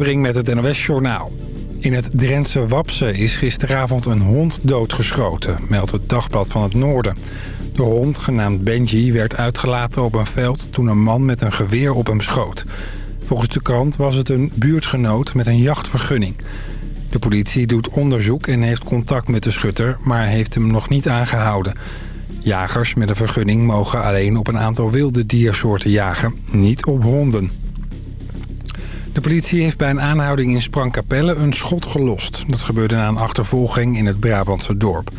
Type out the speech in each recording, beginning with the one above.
Breng met het NOS-journaal. In het Drentse Wapse is gisteravond een hond doodgeschoten, meldt het Dagblad van het Noorden. De hond, genaamd Benji, werd uitgelaten op een veld toen een man met een geweer op hem schoot. Volgens de krant was het een buurtgenoot met een jachtvergunning. De politie doet onderzoek en heeft contact met de schutter, maar heeft hem nog niet aangehouden. Jagers met een vergunning mogen alleen op een aantal wilde diersoorten jagen, niet op honden. De politie heeft bij een aanhouding in Sprangkapelle een schot gelost. Dat gebeurde na een achtervolging in het Brabantse dorp.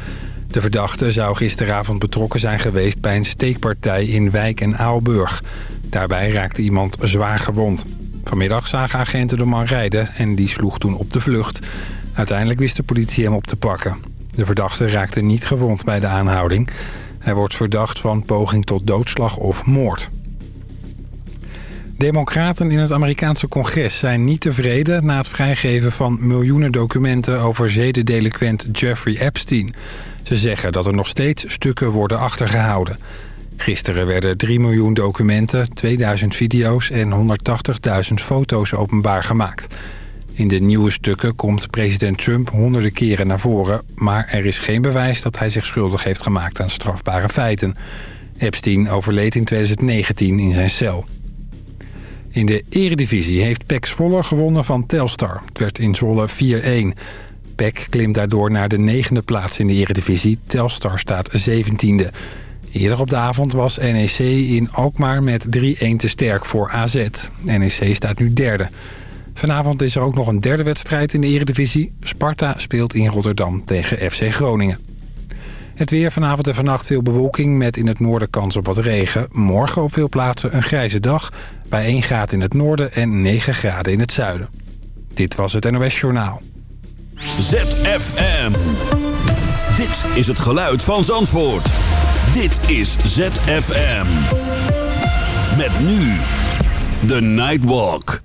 De verdachte zou gisteravond betrokken zijn geweest bij een steekpartij in Wijk en Aalburg. Daarbij raakte iemand zwaar gewond. Vanmiddag zagen agenten de man rijden en die sloeg toen op de vlucht. Uiteindelijk wist de politie hem op te pakken. De verdachte raakte niet gewond bij de aanhouding. Hij wordt verdacht van poging tot doodslag of moord. Democraten in het Amerikaanse congres zijn niet tevreden... na het vrijgeven van miljoenen documenten over zedendelinquent Jeffrey Epstein. Ze zeggen dat er nog steeds stukken worden achtergehouden. Gisteren werden 3 miljoen documenten, 2000 video's en 180.000 foto's openbaar gemaakt. In de nieuwe stukken komt president Trump honderden keren naar voren... maar er is geen bewijs dat hij zich schuldig heeft gemaakt aan strafbare feiten. Epstein overleed in 2019 in zijn cel. In de eredivisie heeft PEC Zwolle gewonnen van Telstar. Het werd in Zwolle 4-1. PEC klimt daardoor naar de negende plaats in de eredivisie. Telstar staat 17e. Eerder op de avond was NEC in Alkmaar met 3-1 te sterk voor AZ. NEC staat nu derde. Vanavond is er ook nog een derde wedstrijd in de eredivisie. Sparta speelt in Rotterdam tegen FC Groningen. Het weer vanavond en vannacht veel bewolking met in het noorden kans op wat regen. Morgen op veel plaatsen een grijze dag bij 1 graad in het noorden en 9 graden in het zuiden. Dit was het NOS Journaal. ZFM. Dit is het geluid van Zandvoort. Dit is ZFM. Met nu The Nightwalk.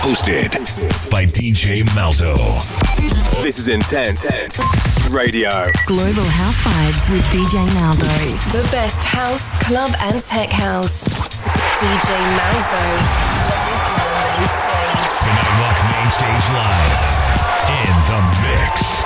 Hosted by DJ Malzo. This is Intense Radio. Global House Vibes with DJ Malzo. The best house, club, and tech house. DJ Malzo. Live on main stage. The Nightwalk Main Stage Live. In the mix.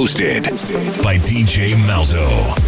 Hosted by DJ Malzo.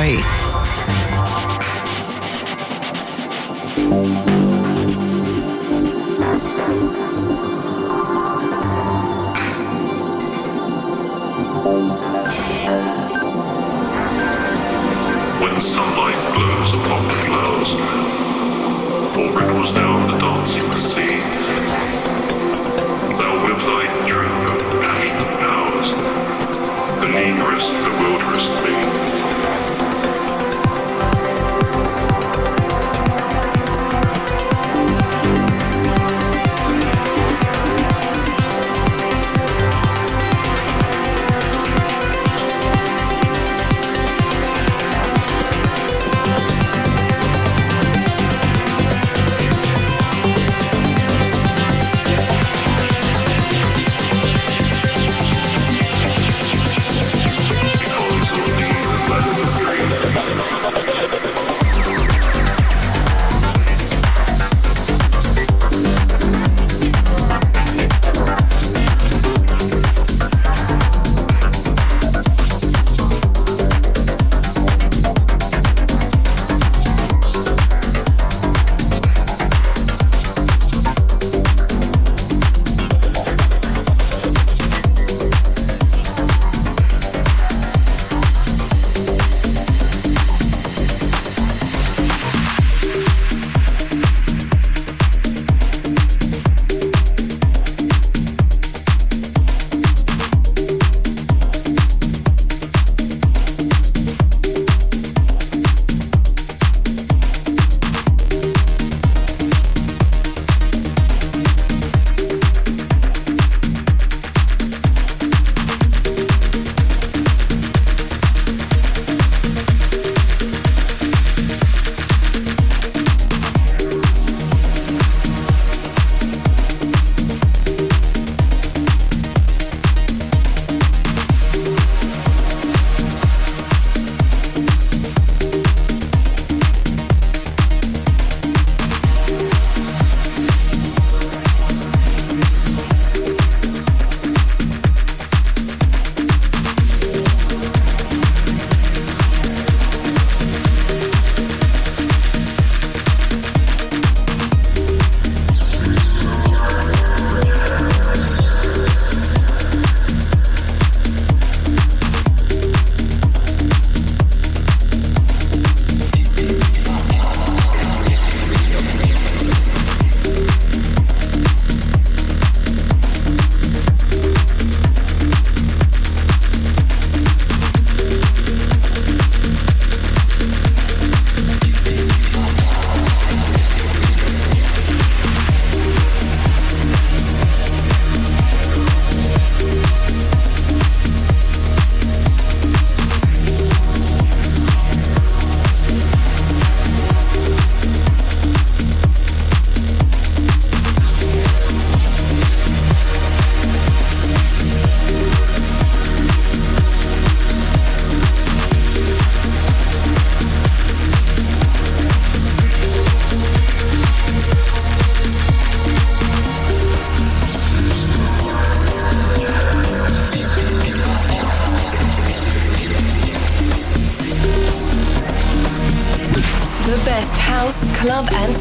show.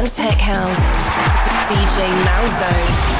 and tech house. DJ Malzone.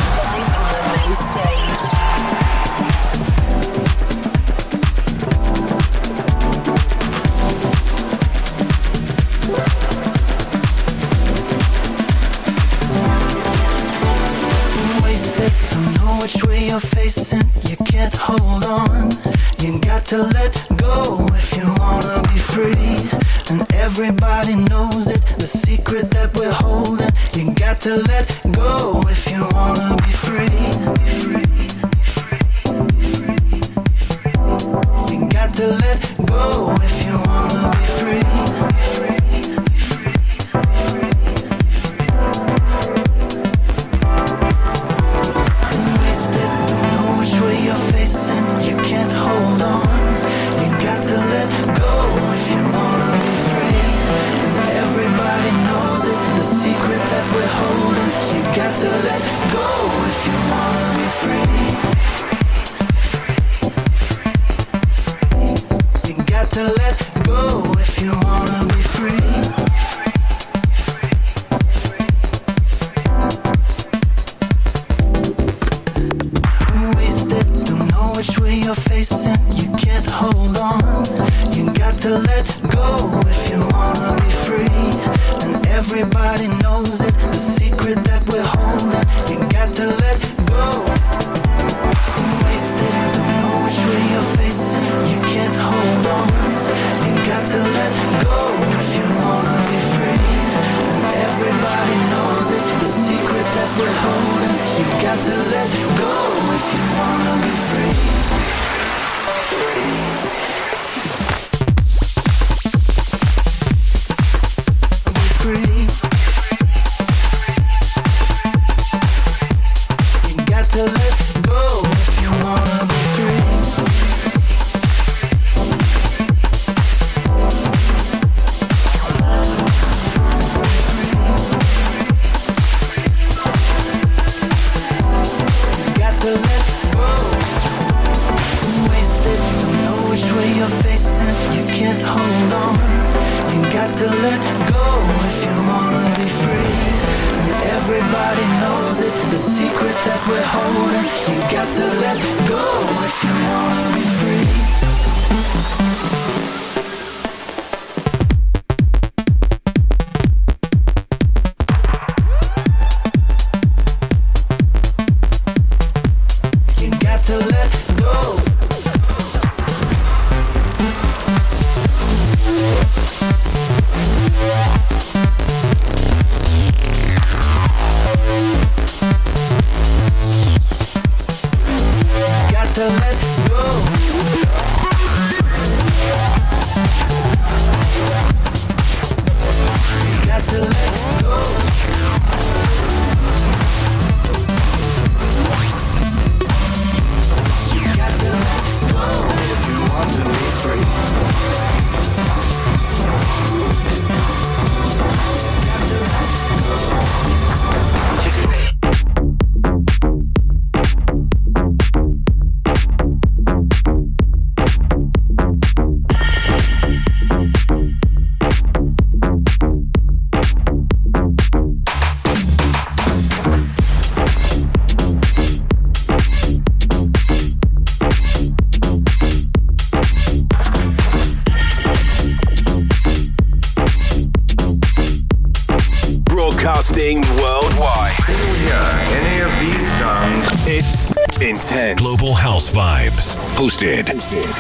Hosted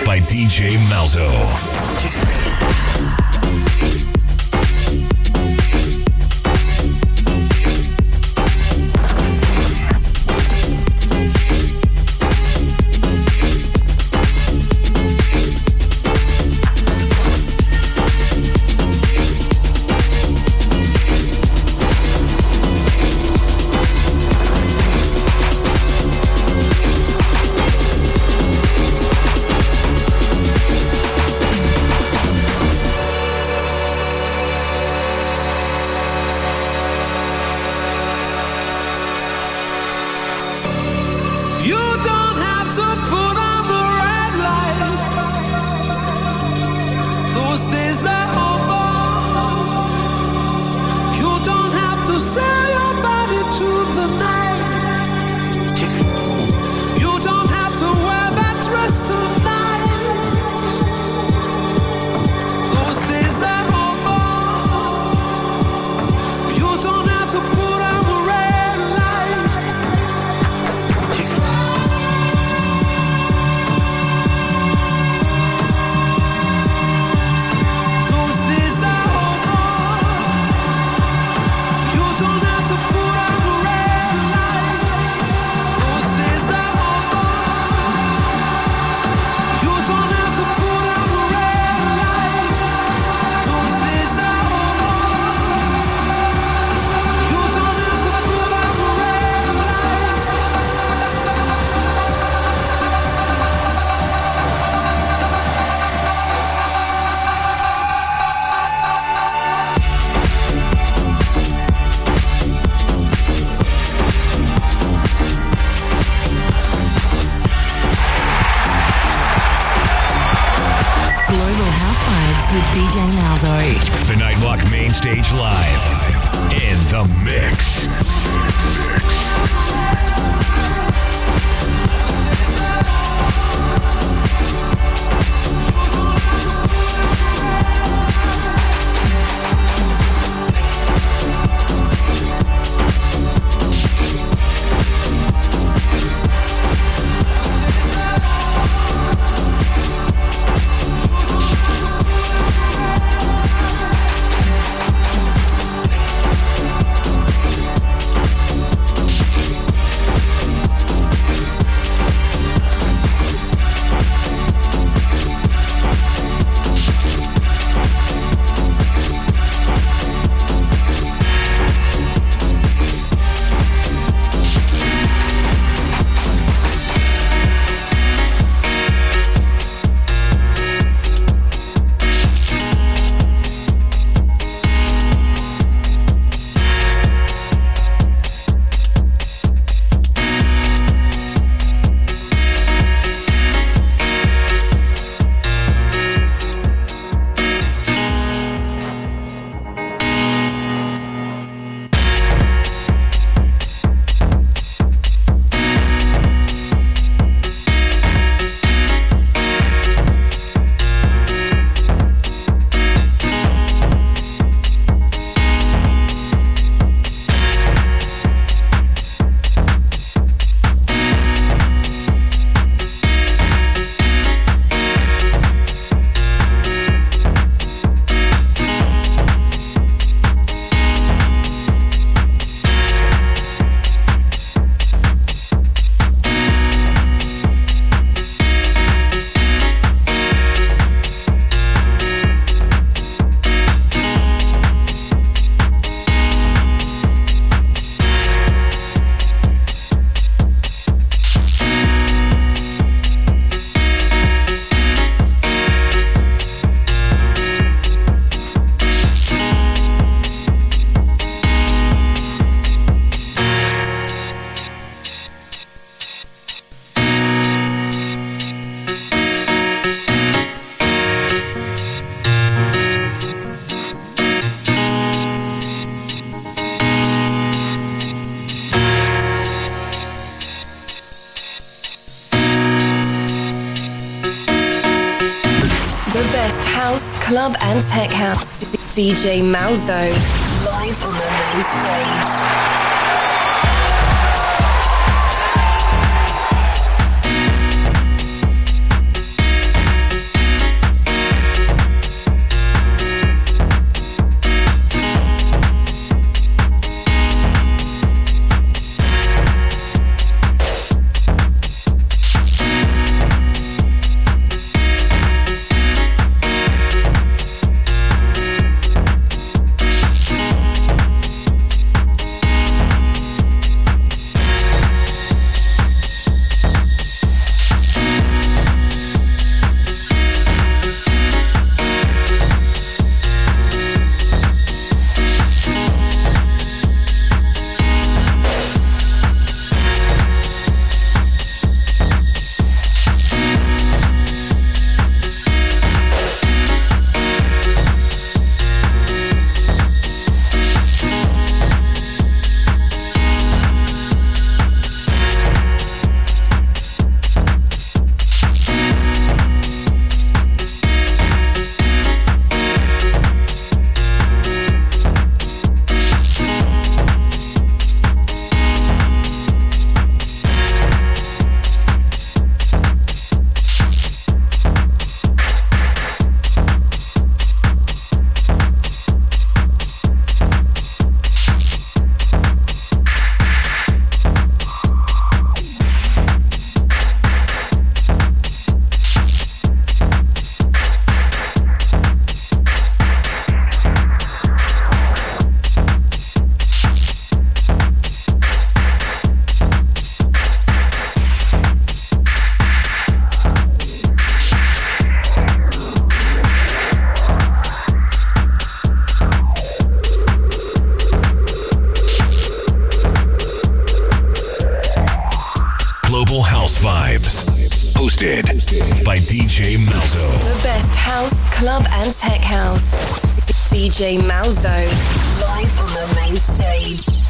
by DJ Malzo. DJ Malzo, Global House Vibes. Hosted by DJ Malzo. The best house, club, and tech house. DJ Malzo, live on the main stage.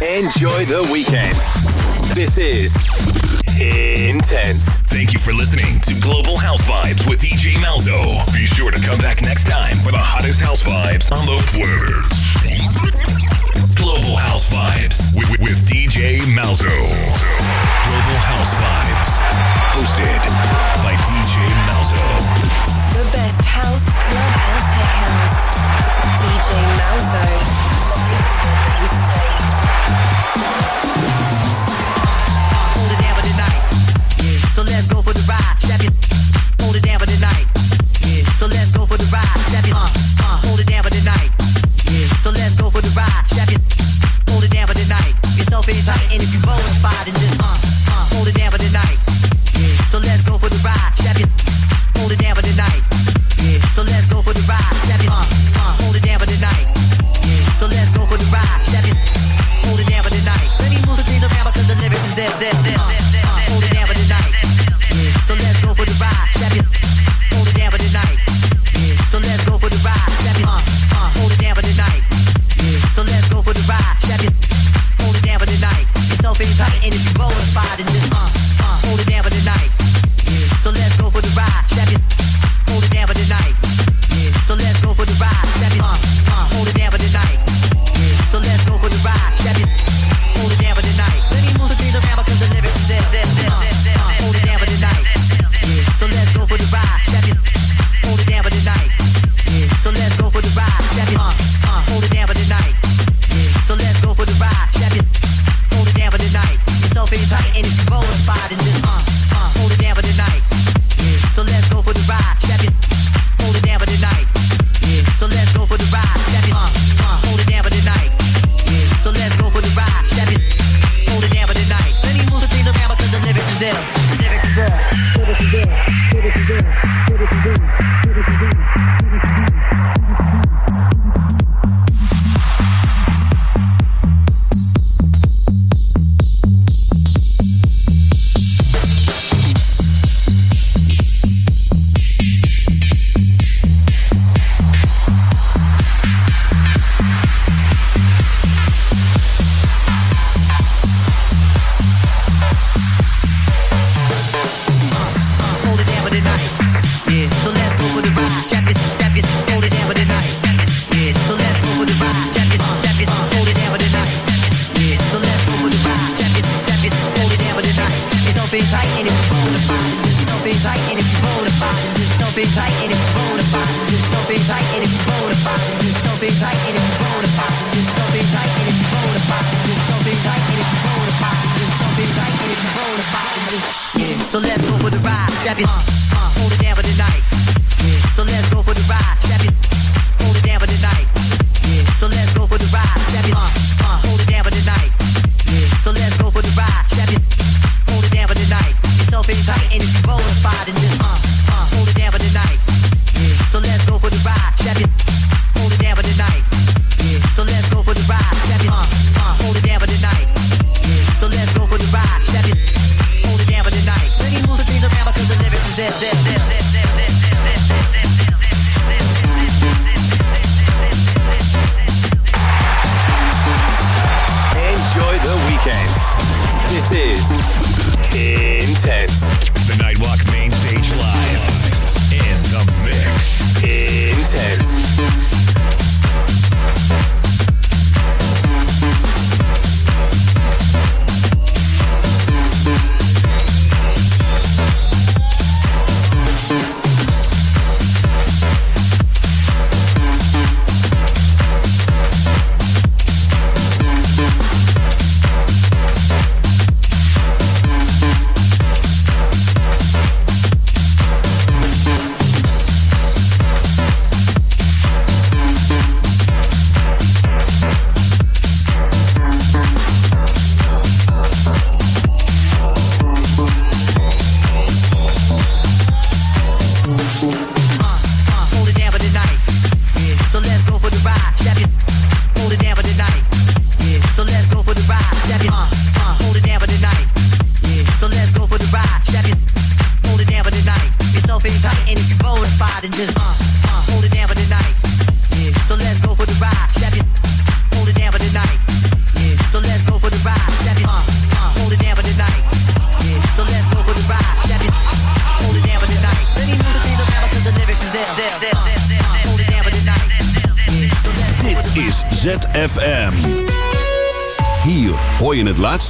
Enjoy the weekend. This is Intense. Thank you for listening to Global House Vibes with DJ Malzo. Be sure to come back next time for the hottest house vibes on the planet. Global House Vibes with, with- with DJ Malzo. Global House Vibes. Hosted by DJ Malzo. The best house, club, and tech house. DJ Malzo. Live on the main stage. Hold it down for the night. So let's go for the ride. desce, desce, desce.